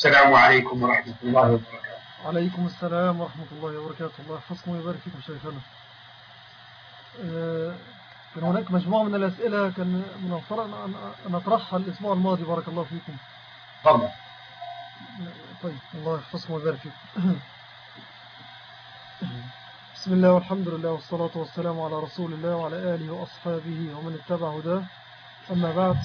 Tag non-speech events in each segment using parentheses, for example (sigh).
السلام عليكم ورحمة الله وبركاته. عليكم السلام ورحمة الله وبركاته. الله يحفظكم ويبارك فيكم شيخنا. آه، كان هناك مجموعة من الأسئلة كان من الفرق أن أطرحها الأسبوع الماضي. بارك الله فيكم. تفضل. طيب الله يحفظكم ويبارك فيكم. (coughs) بسم الله والحمد لله والصلاة والسلام على رسول الله وعلى آله وأصحابه ومن اتبع هداه. أما بعد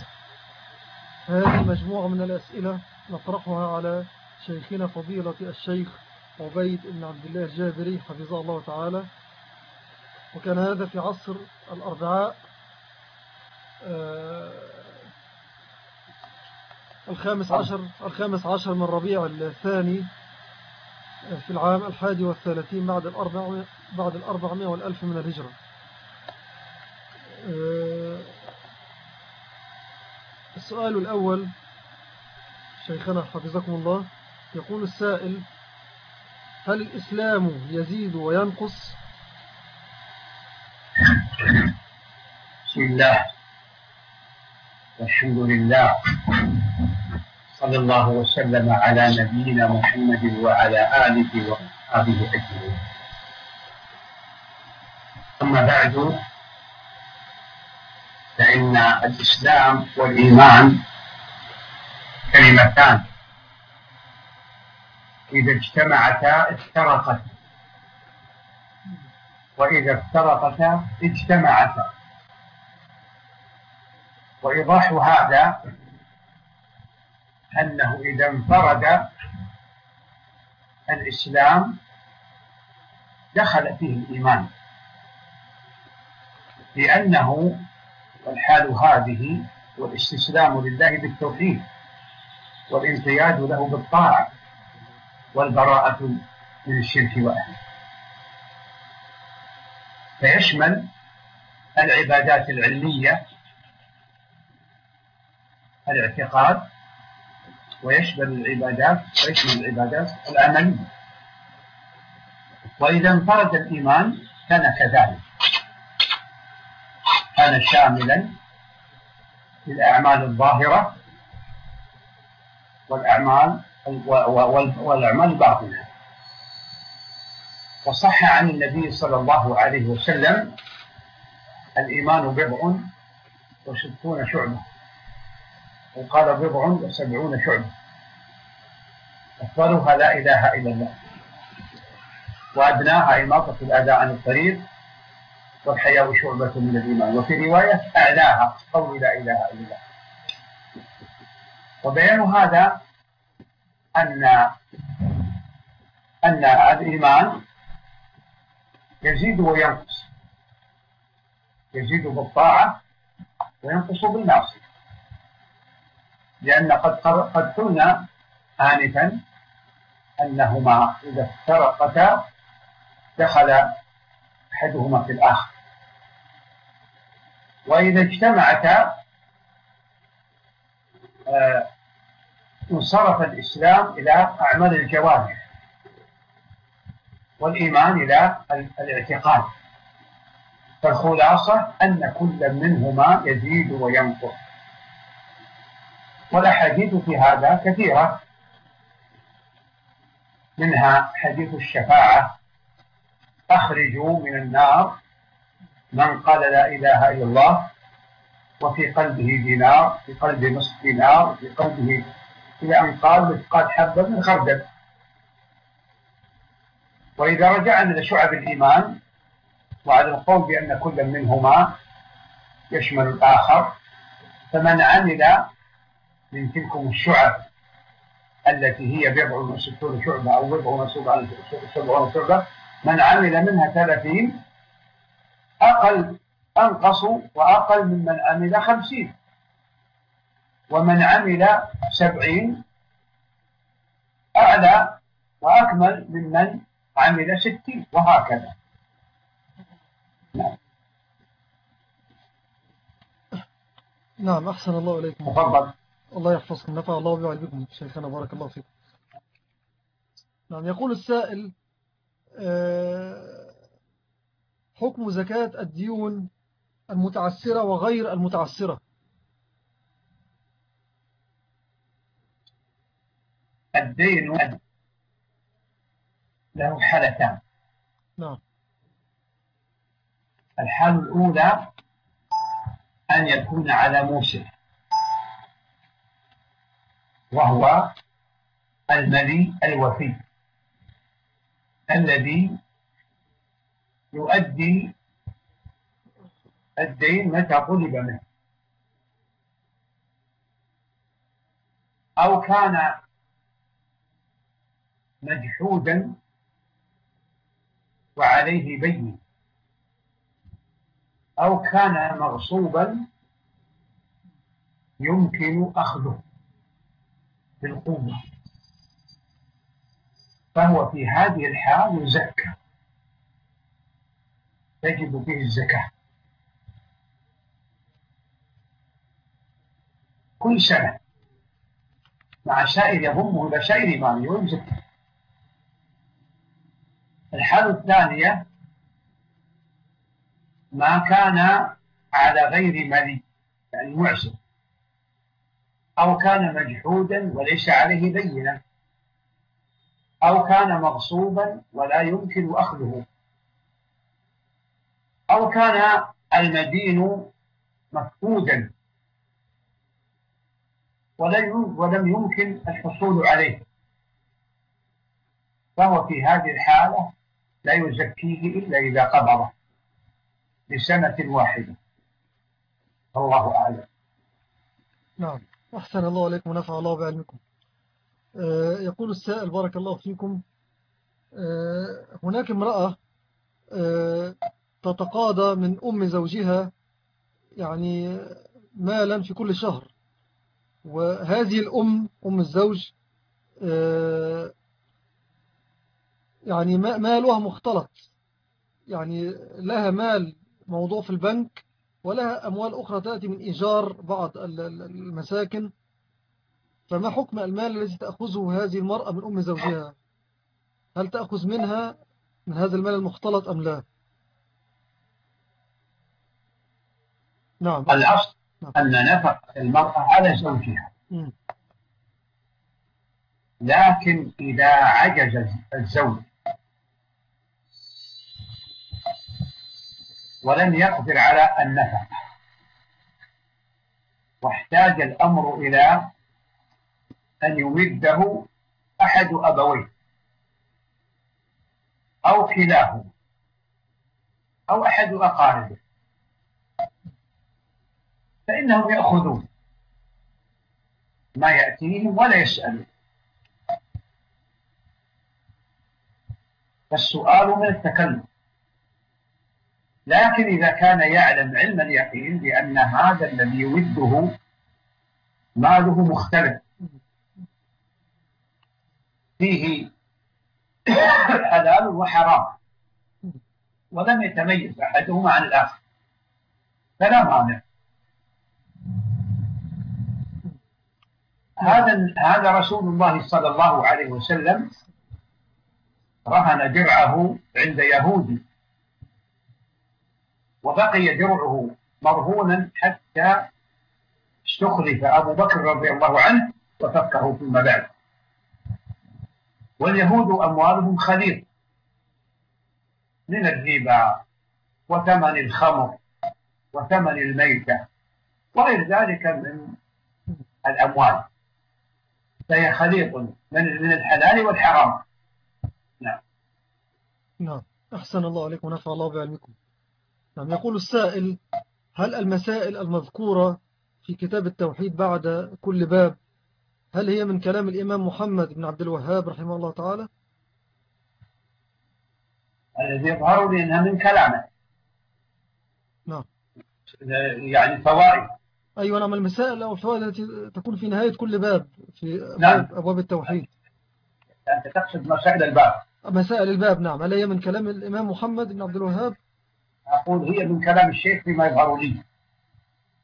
هذه مجموعة من الأسئلة. نطرحها على شيخنا فضيلة الشيخ عبيد بن عبد الله الجابري حفظه الله تعالى. وكان هذا في عصر الأربعاء آه، الخامس عشر, الخامس عشر من ربيع الثاني آه، في العام الحادي والثلاثين بعد الأربعمائة, بعد الأربعمائة والألف من الهجرة. آه، السؤال الأول شيخنا حفظكم الله يقول السائل هل الإسلام يزيد وينقص؟ بسم الله والحمد لله صلى الله وسلم على نبينا محمد وعلى آله وأصحابه أجمعين. أما بعد فإن الإسلام والإيمان كلمتان إذا اجتمعتا افترقتا. وإذا افترقتا اجتمعتا. وإيضاح هذا أنه إذا انفرد الإسلام دخل فيه الإيمان. لأنه والحال هذه والإستسلام لله بالتوحيد. والانقياد له بالطاعة والبراءة من الشرك وأهله. فيشمل العبادات العلمية الاعتقاد ويشمل العبادات ويشمل العبادات العملية. وإذا انفرد الإيمان كان كذلك. كان شاملا للأعمال الظاهرة والأعمال والأعمال الباطنة وصح عن النبي صلى الله عليه وسلم الإيمان بضع وستون شعبة. وقال بضع وسبعون شعبة. أفضلها لا إله إلا الله. وأدناها إماطة الأذى عن الطريق والحياء شعبة من الإيمان. وفي رواية أعلاها قول لا إله إلا الله. وبيان هذا أن أن الإيمان يزيد وينقص. يزيد بالطاعة وينقص بالمعصية. لأن قد قد قلنا آنفا أنهما إذا افترقتا دخل أحدهما في الآخر. وإذا اجتمعتا آه، انصرف الإسلام إلى أعمال الجوارح والإيمان إلى الاعتقاد. فالخلاصة أن كل منهما يزيد وينقص. والأحاديث في هذا كثيرة. منها حديث الشفاعة. أخرجوا من النار. من قال لا إله إلا الله. وفي قلبه دينار في قلب نصف دينار في قلبه إلى أن قال مثقال حبة من خردل. وإذا رجعنا لشعب الإيمان وعلى القول بأن كل منهما يشمل الآخر فمن عمل من تلكم الشعب التي هي بضع وستون شعبة أو بضع وسبعون شعبة من عمل منها ثلاثين أقل أنقص وأقل ممن عمل خمسين. ومن عمل سبعين أعلى وأكمل ممن عمل ستين وهكذا. نعم. نعم أحسن الله إليكم. تفضل. الله يحفظكم. نفع الله بعلمكم. شيخنا بارك الله فيكم. نعم يقول السائل آه، حكم زكاة الديون المتعسرة وغير المتعسرة. الدين له حالتان. نعم. الحالة الأولى أن يكون على موسى وهو الملي الوفي الذي يؤدي الدين متى طلب منه. أو كان مجحودا وعليه بين أو كان مغصوبا يمكن أخذه بالقوة. فهو في هذه الحال يزكى تجب به الزكاة. كل سنة مع سائر يضمه إلى سائر ماله ويزكى الحالة الثانية ما كان على غير ملي يعني معسر أو كان مجحودا وليس عليه بينة أو كان مغصوبا ولا يمكن أخذه أو كان المدين مفقودا ولم يمكن الحصول عليه. فهو في هذه الحالة لا يزكيه إلا إذا قبضه لسنة واحدة. الله أعلم. نعم. أحسن الله عليكم ونفع الله بعلمكم. آه، يقول السائل بارك الله فيكم. آه، هناك امرأة آه، تتقاضى من أم زوجها يعني مالا في كل شهر. وهذه الأم أم الزوج يعني مالها مختلط. يعني لها مال موضوع في البنك ولها أموال أخرى تأتي من إيجار بعض المساكن. فما حكم المال الذي تأخذه هذه المرأة من أم زوجها؟ هل تأخذ منها من هذا المال المختلط أم لا؟ نعم. الأصل نعم. أن نفق المرأة على زوجها. لكن إذا عجز الزوج ولم يقدر على النفق واحتاج الأمر إلى أن يمده أحد أبويه أو كلاهما أو أحد أقاربه. فإنهم يأخذون ما يأتيهم ولا يسألون. فالسؤال من التكلم. لكن إذا كان يعلم علم اليقين بأن هذا الذي يوده ماله مختلف. فيه حلال وحرام. ولم يتميز أحدهما عن الآخر. فلا مانع. هذا هذا رسول الله صلى الله عليه وسلم رهن درعه عند يهودي. وبقي درعه مرهونا حتى استخلف أبو بكر رضي الله عنه وفكه فيما بعد. واليهود أموالهم خليط من الربا وثمن الخمر وثمن الميتة وغير ذلك من الأموال. فهي خليط من من الحلال والحرام. نعم. نعم. أحسن الله عليكم ونفع الله بعلمكم. نعم يقول السائل هل المسائل المذكورة في كتاب التوحيد بعد كل باب هل هي من كلام الإمام محمد بن عبد الوهاب رحمه الله تعالى؟ الذي يظهر لي أنها من كلامه. نعم. يعني فوائد. أيوة نعم المسائل أو الفوائد التي تكون في نهاية كل باب في نعم. أبواب التوحيد. أنت تقصد مسائل الباب. مسائل الباب نعم. هل هي من كلام الإمام محمد بن عبد الوهاب؟ أقول هي من كلام الشيخ فيما يظهر لي.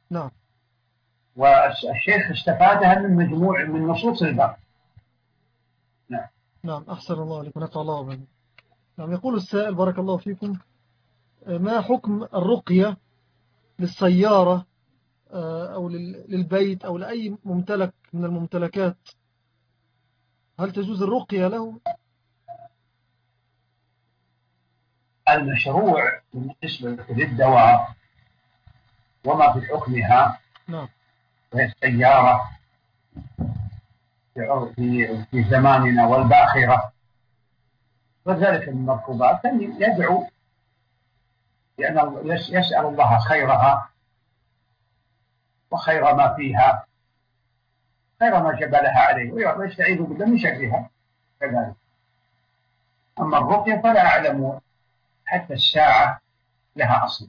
نعم. والشيخ استفادها من مجموع من نصوص الباب نعم. نعم أحسن الله عليكم نفع الله بنا. نعم يقول السائل بارك الله فيكم ما حكم الرقية للسيارة آه، أو للبيت أو لأي ممتلك من الممتلكات؟ هل تجوز الرقية له المشروع بالنسبة للدواء وما في حكمها نعم. وهي السيارة في في زماننا والباخرة. وذلك من المركوبات. يدعو لأن يسأل الله خيرها وخير ما فيها خير ما جبلها عليه ويستعيذ بالله من شرها. كذلك. أما الرقية فلا أعلم حتى الساعة لها أصل.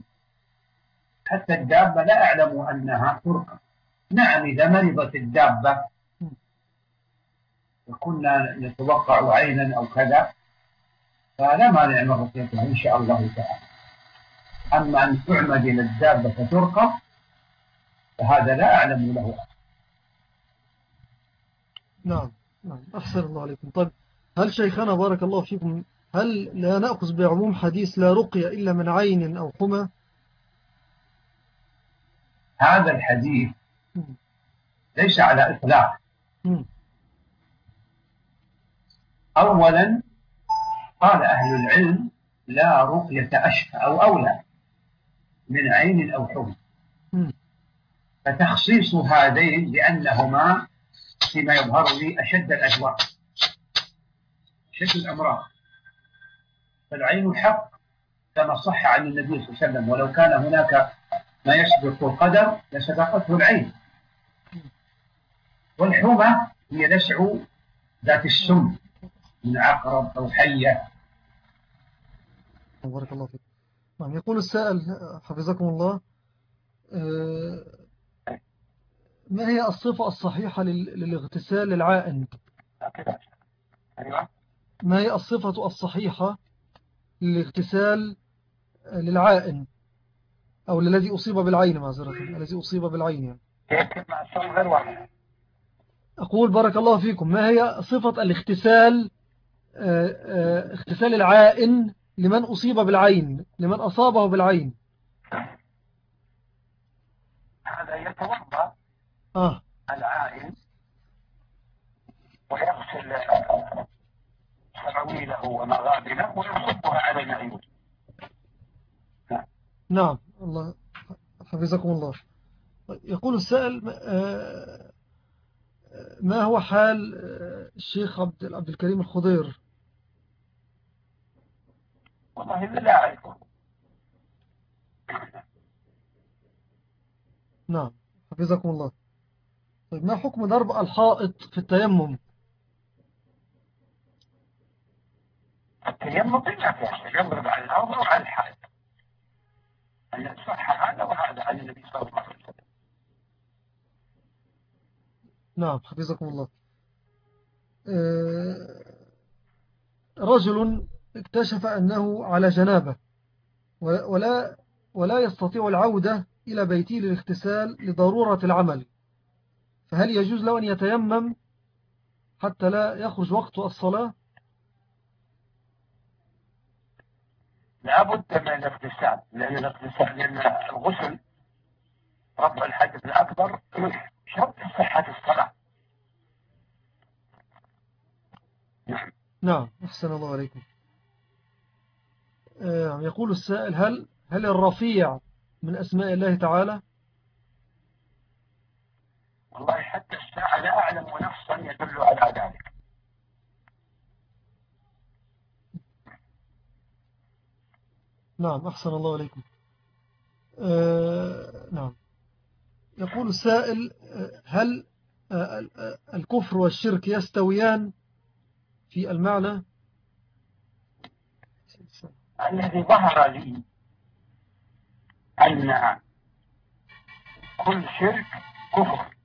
حتى الدابة لا أعلم أنها ترقى نعم إذا مرضت الدابة وكنا نتوقع عينا أو كذا فلا مانع من رقيتها إن شاء الله تعالى. أما أن تعمد إلى الدابة فترقى فهذا لا أعلم له نعم نعم. أحسن الله عليكم. طيب هل شيخنا بارك الله فيكم هل لا نأخذ بعموم حديث لا رقية إلا من عين أو حمى؟ هذا الحديث ليس على إطلاق. أولا قال أهل العلم لا رقية أشفى أو أولى من عين أو حمى. فتخصيص هذين لأنهما فيما يظهر لي أشد الأجواء. أشد الأمراض. فالعين حق كما صح عن النبي صلى الله عليه وسلم ولو كان هناك ما يسبق القدر لسبقته العين والحمى هي لسع ذات السم من عقرب أو حية. بارك الله فيك. نعم يقول السائل حفظكم الله آه، ما هي الصفة الصحيحة للاغتسال للعائن ما هي الصفة الصحيحة للاغتسال للعائن أو الذي أصيب بالعين معذرة الذي أصيب بالعين يعني. أقول بارك الله فيكم ما هي صفة الاغتسال آه، آه، اغتسال العائن لمن أصيب بالعين لمن أصابه بالعين هذا يتوضأ آه. العائن ويغسل سراويله ومغابنه ويصبها على العيون. نعم. الله حفظكم الله. يقول السائل آه، ما هو حال الشيخ عبد الكريم الخضير؟ والله لا أعرفه. نعم حفظكم الله. طيب ما حكم ضرب الحائط في التيمم؟ فيها على الأرض وعلى أن يصح هذا وهذا عن النبي صلى الله عليه وسلم. نعم حفظكم الله. آه، رجل اكتشف أنه على جنابة ولا, ولا يستطيع العودة إلى بيته للاغتسال لضرورة العمل. فهل يجوز له أن يتيمم حتى لا يخرج وقت الصلاة؟ لابد من الاغتسال لأن الاغتسال لأن الغسل رفع الحدث الأكبر شرط صحة الصلاة. نعم أحسن الله عليكم. آه، يقول السائل هل هل الرفيع من أسماء الله تعالى؟ والله حتى الساعة لا أعلم نفسا يدل على ذلك. نعم أحسن الله عليكم آه نعم. يقول السائل آه، هل آه، الكفر والشرك يستويان في المعنى؟ الذي ظهر لي أن كل شرك كفر.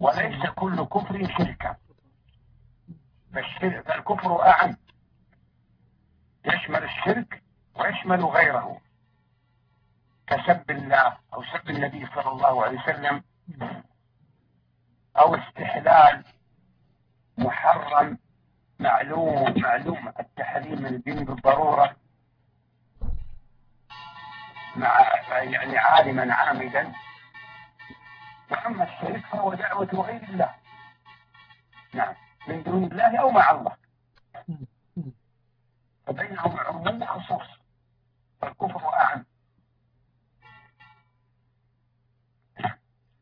وليس كل كفر شركا فالكفر أعم. يشمل الشرك ويشمل غيره. كسب الله أو سب النبي صلى الله عليه وسلم أو استحلال محرم معلوم معلوم. التحريم الدين بالضرورة مع يعني عالما عامدا. وأما الشرك فهو دعوة غير الله. نعم. من دون الله أو مع الله. فبينهم عموم وخصوص والكفر أعم.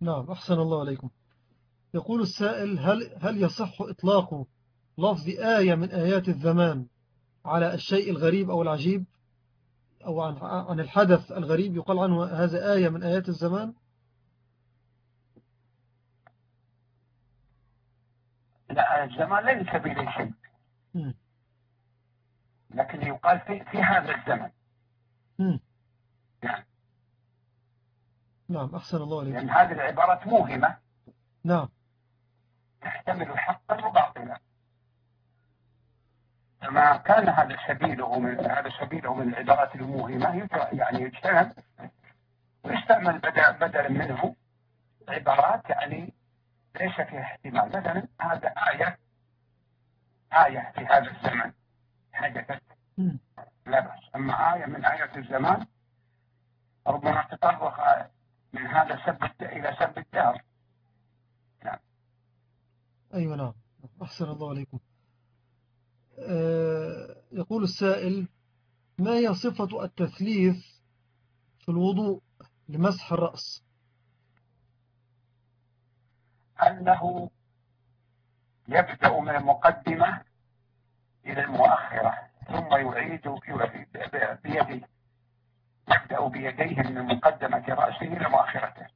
نعم أحسن الله عليكم. يقول السائل هل, هل يصح إطلاق لفظ آية من آيات الزمان على الشيء الغريب أو العجيب؟ أو عن, عن الحدث الغريب يقال عنه هذا آية من آيات الزمان؟ لا الزمان ليس به شيء. لكن يقال في, في هذا الزمن. نعم. نعم أحسن الله عليك لأن هذه العبارة موهمة. نعم. تحتمل حقا وباطلا فما كان هذا سبيله من هذا سبيله من العبارات الموهمة يعني يجتنب ويستعمل بدلا منه عبارات يعني ليس فيها احتمال. مثلا هذا آية آية في هذا الزمن. حدثت لا بأس. أما آية من آيات الزمان ربما تطرق من هذا سب إلى سب الدار. نعم. أيوة نعم. أحسن الله عليكم. أه يقول السائل ما هي صفة التثليث في الوضوء لمسح الرأس؟ أنه يبدأ من المقدمة إلى المؤخرة ثم يعيد بيده يبدأ بيديه من مقدمة رأسه إلى مؤخرته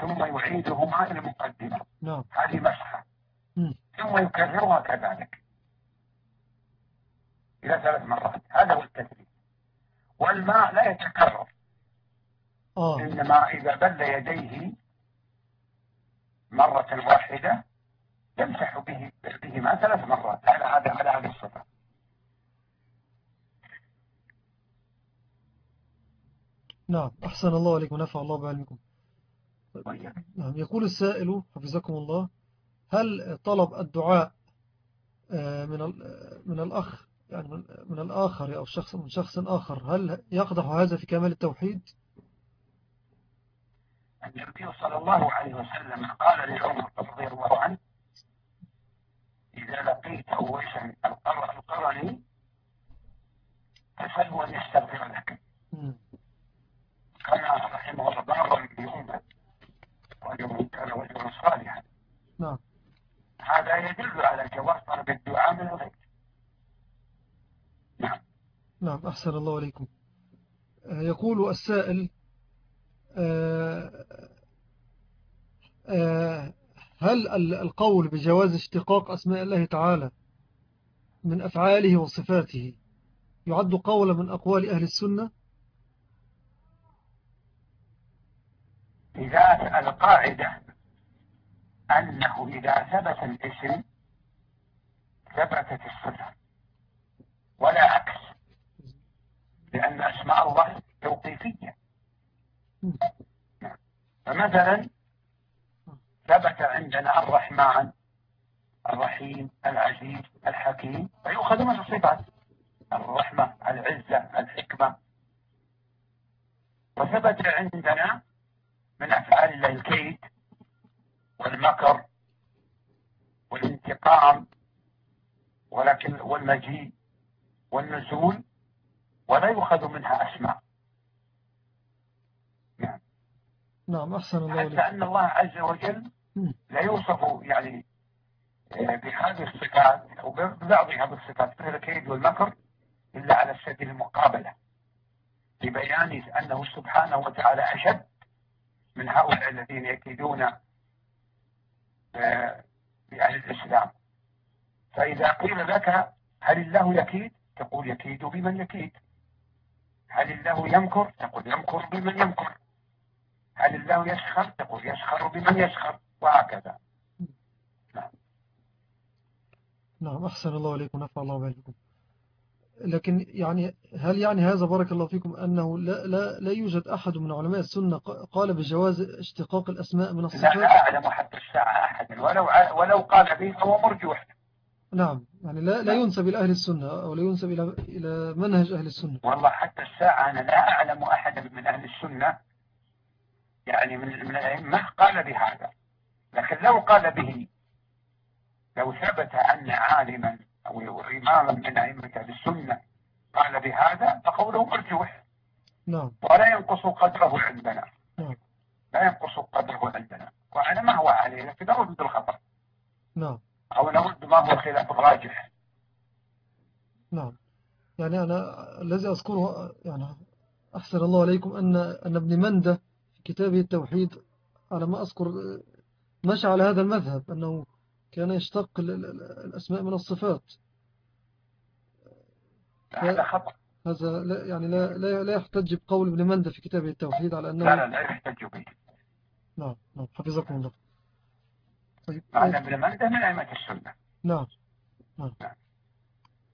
ثم يعيدهما إلى المقدمة نعم. هذه مسحة. ثم يكررها كذلك. إلى ثلاث مرات. هذا هو التثبيت والماء لا يتكرر. آه. إنما إذا بل يديه مرة واحدة يمسح به ثلاث مرات على هذا على هذه الصفة نعم أحسن الله عليكم ونفع الله بعلمكم نعم يقول السائل حفظكم الله هل طلب الدعاء آه، من من الأخ يعني من الآخر أو شخص من شخص آخر هل يقدح هذا في كمال التوحيد؟ النبي صلى الله عليه وسلم قال لعمر رضي الله عنه إذا لقيت أويسا القرني فسله أن يستغفر لك؟ كما رحمه الله بارا بأمه رجل كان رجلا صالحا. نعم. هذا يدل على جواز طلب الدعاء من الغيب. نعم. نعم أحسن الله عليكم. آه، يقول السائل آه، آه، هل القول بجواز اشتقاق أسماء الله تعالى من أفعاله وصفاته يعد قولا من أقوال أهل السنة؟ إذا القاعدة أنه إذا ثبت الاسم ثبتت الصفة ولا عكس لأن أسماء الله توقيفية. فمثلا ثبت عندنا الرحمن الرحيم العزيز الحكيم فيؤخذ من الصفات. الرحمة العزة الحكمة. وثبت عندنا من أفعال الله الكيد والمكر والانتقام ولكن والمجيء والنزول ولا يؤخذ منها أسماء. نعم. نعم أحسن الله حتى أن الله عز وجل لا يوصف يعني آه، بهذه الصفات أو ببعض هذه الصفات مثل الكيد والمكر إلا على سبيل المقابلة لبيان أنه سبحانه وتعالى أشد من هؤلاء الذين يكيدون آه، بأهل الإسلام. فإذا قيل لك هل الله يكيد؟ تقول يكيد بمن يكيد. هل الله يمكر؟ تقول يمكر بمن يمكر. هل الله يسخر؟ تقول يسخر بمن يسخر. وهكذا. نعم. نعم أحسن الله عليكم نفع الله بكم لكن يعني هل يعني هذا بارك الله فيكم أنه لا, لا, لا يوجد أحد من علماء السنة قال بجواز اشتقاق الأسماء من الصفات؟ لا أعلم حتى الساعة أحد. ولو, ولو قال به فهو مرجوح. نعم يعني لا, لا ينسب إلى أهل السنة أو لا ينسب إلى, إلى منهج أهل السنة. والله حتى الساعة أنا لا أعلم أحدا من أهل السنة يعني من من الأئمة قال بهذا. لكن لو قال به لو ثبت أن عالما أو إماما من أئمة السنة قال بهذا فقوله مرجوح. نعم. ولا ينقص قدره عندنا. نعم. لا ينقص قدره عندنا. وعلى ما هو عليه لكن نرد بالخطأ. نعم. أو نرد ما هو خلاف الراجح نعم. يعني أنا الذي أذكره يعني أحسن الله عليكم أن أن ابن مندة في كتابه التوحيد على ما أذكر مشى على هذا المذهب أنه كان يشتق الأسماء من الصفات. هذا خطأ هذا لا يعني لا لا لا يحتج بقول ابن مندة في كتابه التوحيد على أنه لا لا لا يحتج به. نعم نعم حفظكم الله. طيب معنى ابن مندة من أئمة السنة. نعم. نعم.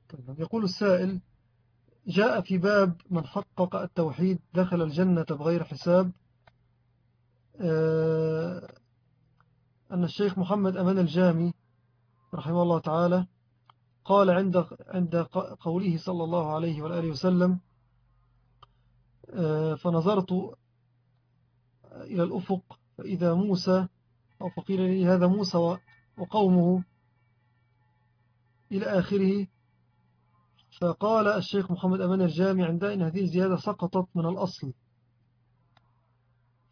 طيب يقول السائل جاء في باب من حقق التوحيد دخل الجنة بغير حساب. آه، أن الشيخ محمد أمان الجامي رحمه الله تعالى قال عند عند قوله صلى الله عليه وآله وسلم آه، فنظرت إلى الأفق فإذا موسى أو فقيل لي هذا موسى وقومه إلى آخره فقال الشيخ محمد أمان الجامع عندها إن هذه الزيادة سقطت من الأصل.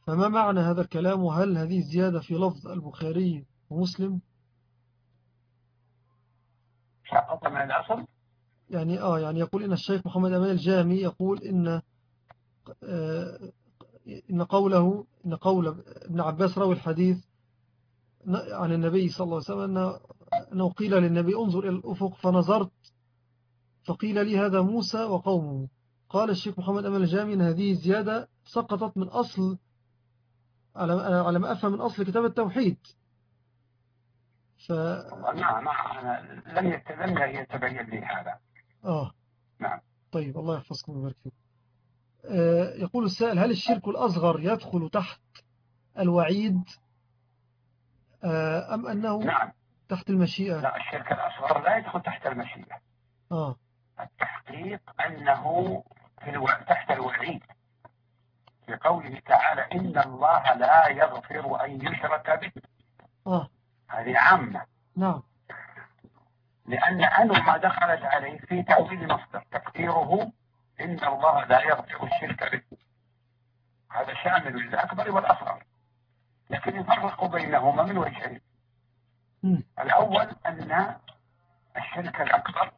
فما معنى هذا الكلام؟ وهل هذه الزيادة في لفظ البخاري ومسلم؟ يعني آه يعني يقول إن الشيخ محمد أمان الجامي يقول إن آه إن قوله إن قول ابن عباس روي الحديث عن النبي صلى الله عليه وسلم أنه قيل للنبي انظر إلى الأفق فنظرت فقيل لي هذا موسى وقومه. قال الشيخ محمد أمل الجامي أن هذه الزيادة سقطت من أصل على ما أفهم من أصل كتاب التوحيد. ف... نعم لم لم يتبين لي هذا. آه. نعم. طيب الله يحفظكم ويبارك فيكم. آه يقول السائل هل الشرك الأصغر يدخل تحت الوعيد آه أم أنه نعم. تحت المشيئة؟ لا الشرك الأصغر لا يدخل تحت المشيئة. آه. التحقيق أنه في ألو... تحت الوعيد. في قوله تعالى إن الله لا يغفر أن يشرك به. آه. هذه عامة. نعم. لأن أنه ما دخلت عليه في تأويل مصدر تقديره إن الله لا يغفر الشرك به. هذا شامل للأكبر والأصغر. لكن يفرق بينهما من وجهين. الأول أن الشرك الأكبر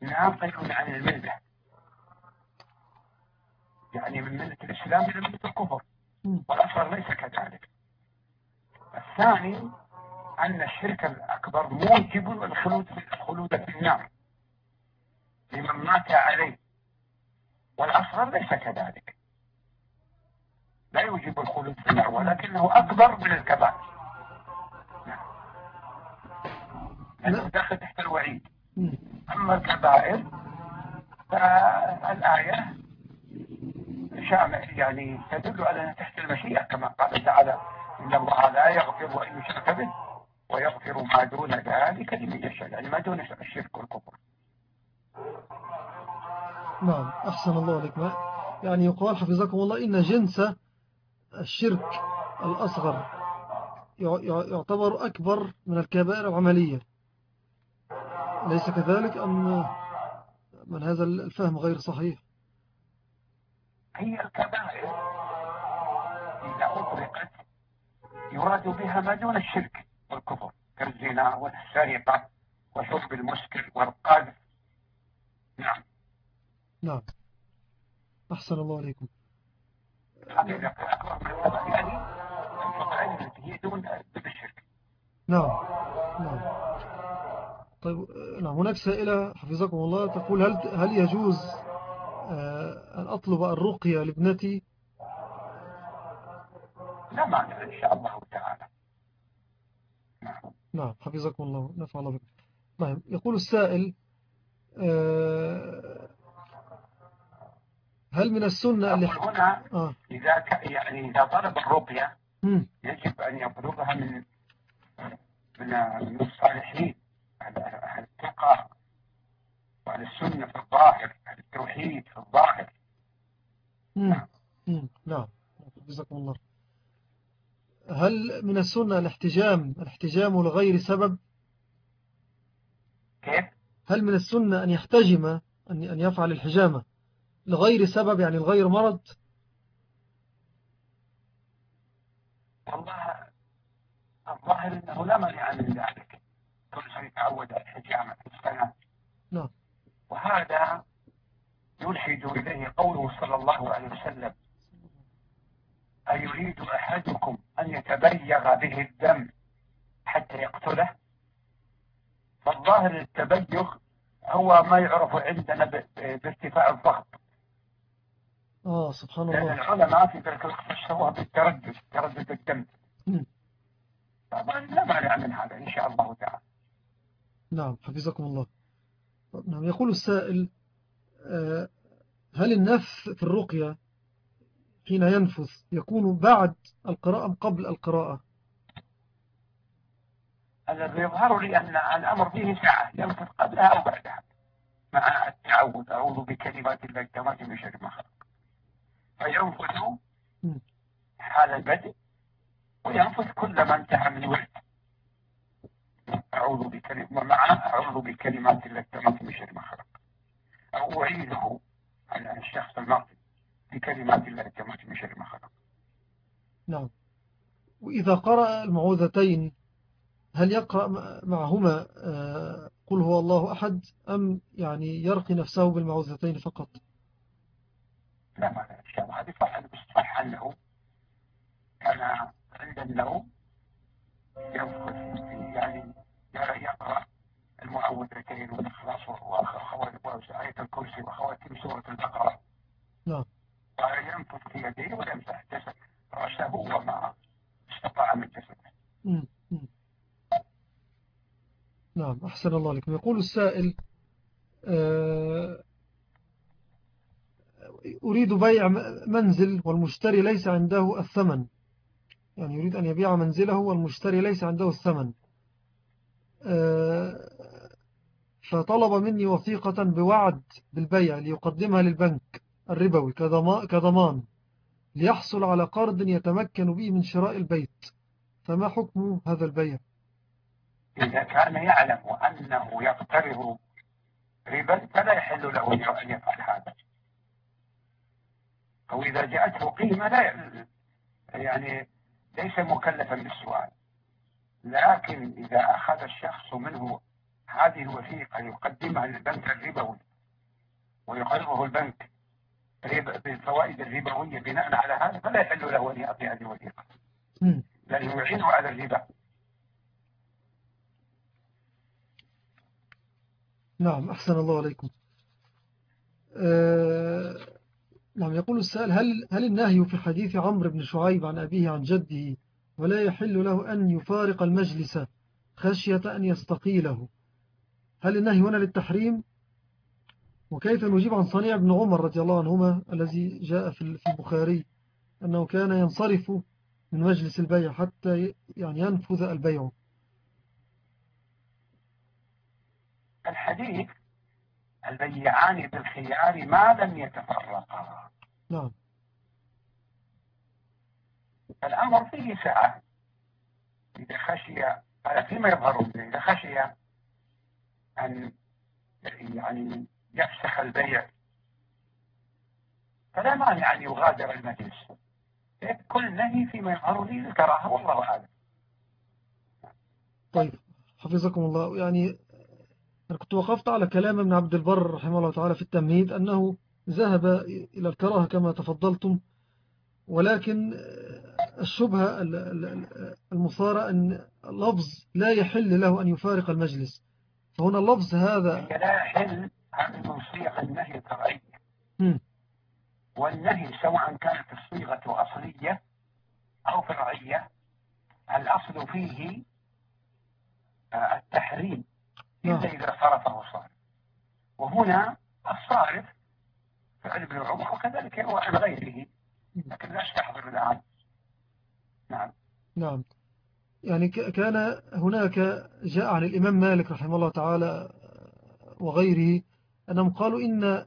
ناقل عن الملة. يعني من ملة الإسلام إلى ملة الكفر. والأصغر ليس كذلك. الثاني أن الشرك الأكبر موجب الخلود في الخلود في النار لمن مات عليه. والأصغر ليس كذلك. لا يوجب الخلود في النار ولكنه أكبر من الكبائر. نعم. داخل تحت الوعيد. أما الكبائر فالآية يعني تدل على أنها تحت المشيئة كما قال تعالى إن الله لا يغفر أن يشرك به ويغفر ما دون ذلك لمن يشاء يعني ما دون الشرك والكفر. نعم أحسن الله عليك. يعني يقال حفظكم الله إن جنس الشرك الأصغر يعتبر أكبر من الكبائر العملية. ليس كذلك أم من هذا الفهم غير صحيح؟ هي الكبائر. إذا أطلقت يراد بها ما دون الشرك والكفر كالزنا والسرقة وشرب المسكر والقذف. نعم. نعم. أحسن الله عليكم. أكبر من الكبائر يعني الفضائل التي هي دون الشرك. نعم. نعم. طيب نعم هناك سائلة حفظكم الله تقول هل, هل يجوز أن أطلب الرقية لابنتي. لا مانع إن شاء الله تعالى. نعم نعم حفظكم الله نفع الله بك طيب يقول السائل آه، هل من السنة اللي هنا آه. إذا ك... يعني إذا طلب الرقية يجب أن يطلبها من من الصالحين. التقى وعلى السنة في الظاهر على التوحيد في الظاهر. نعم. نعم. جزاكم الله. هل من السنة الاحتجام الاحتجام لغير سبب؟ كيف؟ هل من السنة أن يحتجم أن أن يفعل الحجامة لغير سبب يعني لغير مرض؟ والله الظاهر أنه لا مانع من ذلك. كل شيء يتعود على الحجامة في السنة. نعم. وهذا يلحد إليه قوله صلى الله عليه وسلم. أيريد أحدكم أن يتبيغ به الدم حتى يقتله؟ فالظاهر التبيغ هو ما يعرف عندنا بارتفاع الضغط. آه سبحان الله. لأن العلماء في ذلك الوقت فسروها بالتردد تردد الدم. طبعا لا مانع من هذا إن شاء الله تعالى. نعم حفظكم الله. نعم يقول السائل آه، هل النف في الرقية حين ينفث يكون بعد القراءة أم قبل القراءة؟ الذي يظهر لي أن الأمر فيه ساعة ينفث قبلها أو بعدها. مع التعود أعوذ بكلمات الله التامات من شر ما خلق. فينفث حال البدء وينفث كل ما انتهى من ورد أعوذ بكلمات ومعه أعوذ بكلمات الله التامات من شر ما خلق. أو أعيده على الشخص الماضي بكلمات الله التامات من شر ما خلق. نعم. وإذا قرأ المعوذتين هل يقرأ معهما آه، قل هو الله أحد أم يعني يرقي نفسه بالمعوذتين فقط؟ لا ما هذه صح صح له. كان عند النوم يعني يقرأ المعوذتين والإخلاص وآية الكرسي وخواتيم سورة البقرة نعم وينفث في يديه ويمسح جسد رأسه وما استطاع من جسده نعم أحسن الله لكم. يقول السائل آه، أريد بيع منزل والمشتري ليس عنده الثمن. يعني يريد أن يبيع منزله والمشتري ليس عنده الثمن. فطلب مني وثيقة بوعد بالبيع ليقدمها للبنك الربوي كضمان ليحصل على قرض يتمكن به من شراء البيت. فما حكم هذا البيع؟ إذا كان يعلم أنه يقترض ربا فلا يحل له أن يفعل هذا. أو إذا جاءته قيمة لا يعني ليس مكلفا بالسؤال. لكن إذا أخذ الشخص منه هذه الوثيقة يقدمها للبنك الربوي ويقرضه البنك بالفوائد الربوية بناء على هذا فلا يحل له أن يعطي هذه الوثيقة. لأنه يعينه على الربا. نعم أحسن الله عليكم. أه نعم يقول السائل هل, هل النهي في حديث عمرو بن شعيب عن أبيه عن جده ولا يحل له أن يفارق المجلس خشية أن يستقيله. هل النهي هنا للتحريم؟ وكيف نجيب عن صنيع بن عمر رضي الله عنهما الذي جاء في البخاري أنه كان ينصرف من مجلس البيع حتى يعني ينفذ البيع؟ الحديث البيعان بالخيار ما لم يتفرقا. نعم. الأمر فيه سعة إذا خشي هذا فيما يظهر إذا خشي أن يعني يفسخ البيع فلا مانع أن يغادر المجلس. كل نهي فيما يظهر لي الكراهة والله أعلم. طيب حفظكم الله. يعني أنا كنت وقفت على كلام ابن عبد البر رحمه الله تعالى في التمهيد أنه ذهب إلى الكراهة كما تفضلتم ولكن الشبهة المثارة أن اللفظ لا يحل له أن يفارق المجلس. فهنا اللفظ هذا لا يحل عن صيغ النهي الفرعي. والنهي سواء كانت الصيغة أصلية أو فرعية الأصل فيه التحريم إلا نعم. إذا صرفه صارف وهنا الصارف فعل ابن عمر وكذلك هو عن غيره لكن لا استحضر الآن. نعم. نعم. يعني كان هناك جاء عن الإمام مالك رحمه الله تعالى وغيره أنهم قالوا إن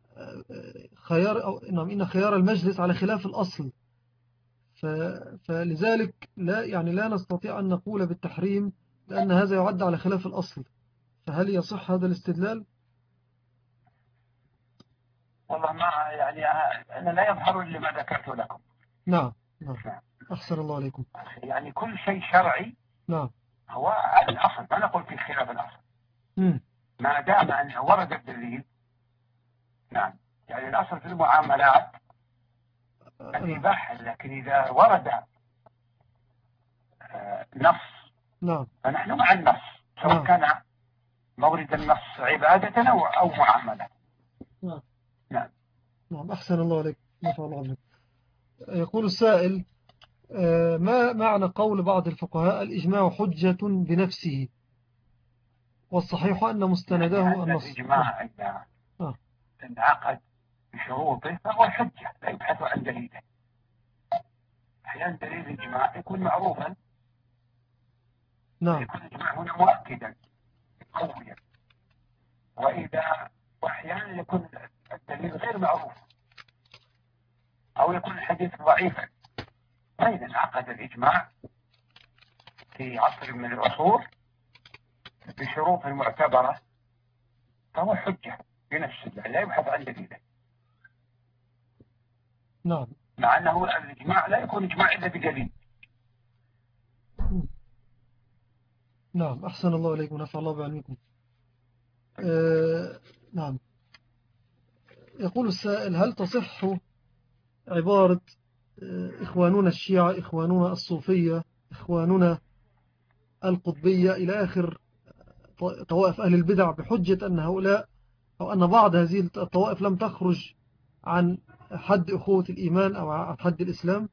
خيار, أو نعم إن خيار المجلس على خلاف الأصل. فلذلك لا يعني لا نستطيع أن نقول بالتحريم لأن هذا يعد على خلاف الأصل. فهل يصح هذا الاستدلال؟ والله ما يعني أنا لا يظهر لي ما ذكرت لكم. نعم نعم, نعم. أحسن الله عليكم. يعني كل شيء شرعي نعم. هو على الأصل. ما نقول في خلاف الأصل. ما دام أنه ورد الدليل نعم. يعني الأصل في المعاملات الإباحة لكن إذا ورد آه، نص نعم. فنحن مع النص سواء نعم. كان مورد النص عبادة أو أو معاملة. نعم. نعم. نعم أحسن الله عليك. نفع الله. عليك يقول السائل ما معنى قول بعض الفقهاء الإجماع حجة بنفسه؟ والصحيح أن مستنده النص الإجماع إذا آه. انعقد بشروطه فهو حجة لا يبحث عن دليله أحيانا دليل الإجماع يكون معروفا. نعم. يكون الإجماع هنا مؤكدا قويا وإذا وأحيانا يكون الدليل غير معروف أو يكون الحديث ضعيفا. فإذا انعقد الإجماع في عصر من العصور بشروط معتبرة فهو حجة بنفسه لا يبحث عن دليله. نعم. مع أنه الإجماع لا يكون إجماع إلا بدليل. نعم أحسن الله إليكم ونفع الله بعلمكم. آه نعم. يقول السائل هل تصح عبارة إخواننا الشيعة إخواننا الصوفية إخواننا القطبية إلى آخر طوائف أهل البدع بحجة أن هؤلاء أو أن بعض هذه الطوائف لم تخرج عن حد أخوة الإيمان أو عن حد الإسلام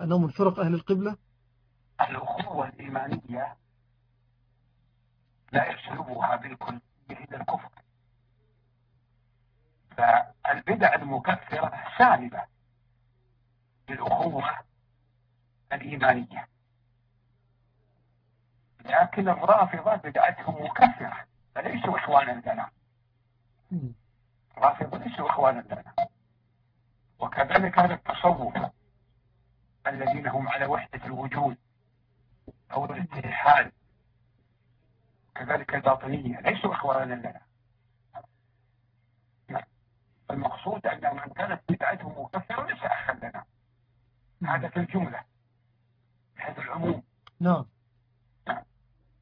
أنهم من فرق أهل القبلة؟ الأخوة الإيمانية لا يسلبها بالكل إلى الكفر. فالبدع المكفرة سالبة. للأخوة الإيمانية. لكن الرافضة بدعتهم مكفرة. فليسوا إخوانا لنا. الرافضة ليسوا إخوانا لنا. وكذلك هذا التصوف الذين هم على وحدة الوجود أو الاتحاد. كذلك الباطنية. ليسوا إخوانا لنا. المقصود أن من كانت بدعته مكفرة ليس أخا. هذا الجملة. هذا العموم. نعم.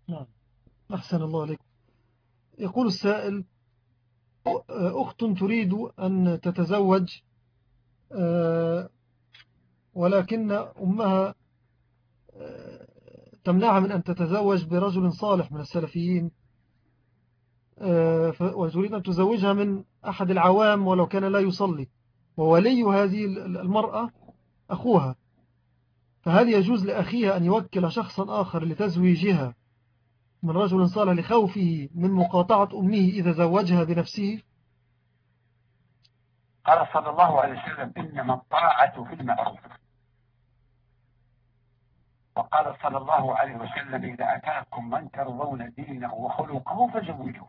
نعم. أحسن الله عليكم يقول السائل أخت تريد أن تتزوج آه، ولكن أمها آه، تمنعها من أن تتزوج برجل صالح من السلفيين آه، وتريد أن تزوجها من أحد العوام ولو كان لا يصلي. وولي هذه المرأة أخوها. فهل يجوز لأخيها أن يوكل شخصا آخر لتزويجها؟ من رجل صالح لخوفه من مقاطعة أمه إذا زوجها بنفسه؟ قال صلى الله عليه وسلم إنما الطاعة في المعروف. وقال صلى الله عليه وسلم إذا أتاكم من ترضون دينه وخلقه فزوجوه.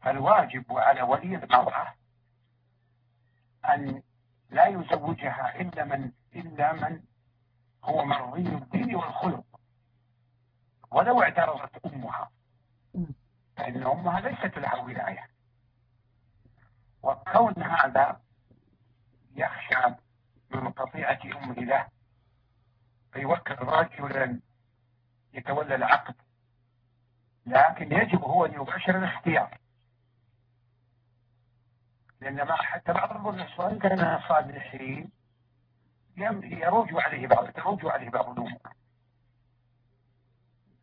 فالواجب على ولي المرأة أن لا يزوجها إلا من إلا من هو مرضي الدين والخلق. ولو اعترضت أمها. فإن أمها ليست لها ولاية. وكون هذا يخشى من قطيعة أمه له فيوكل رجلا يتولى العقد. لكن يجب هو أن يباشر الاختيار. لأن ما حتى بعض وإن كان صالحين يروج عليه بعض تروج عليه بعض الأمور.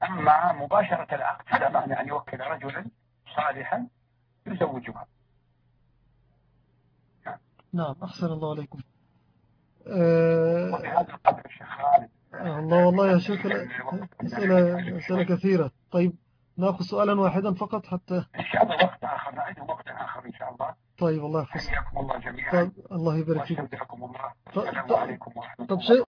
أما مباشرة العقد فلا مانع أن يوكل رجلا صالحا يزوجها. نعم أحسن الله عليكم. أه الله والله يا شيخ أسئلة, أسئلة كثيرة. طيب نأخذ سؤالا واحدا فقط حتى إن شاء الله وقت آخر نعيد وقت آخر إن شاء الله. طيب الله يحفظك حياكم الله جميعا. طيب الله يبارك فيكم الله. ورحمة الله طب شيء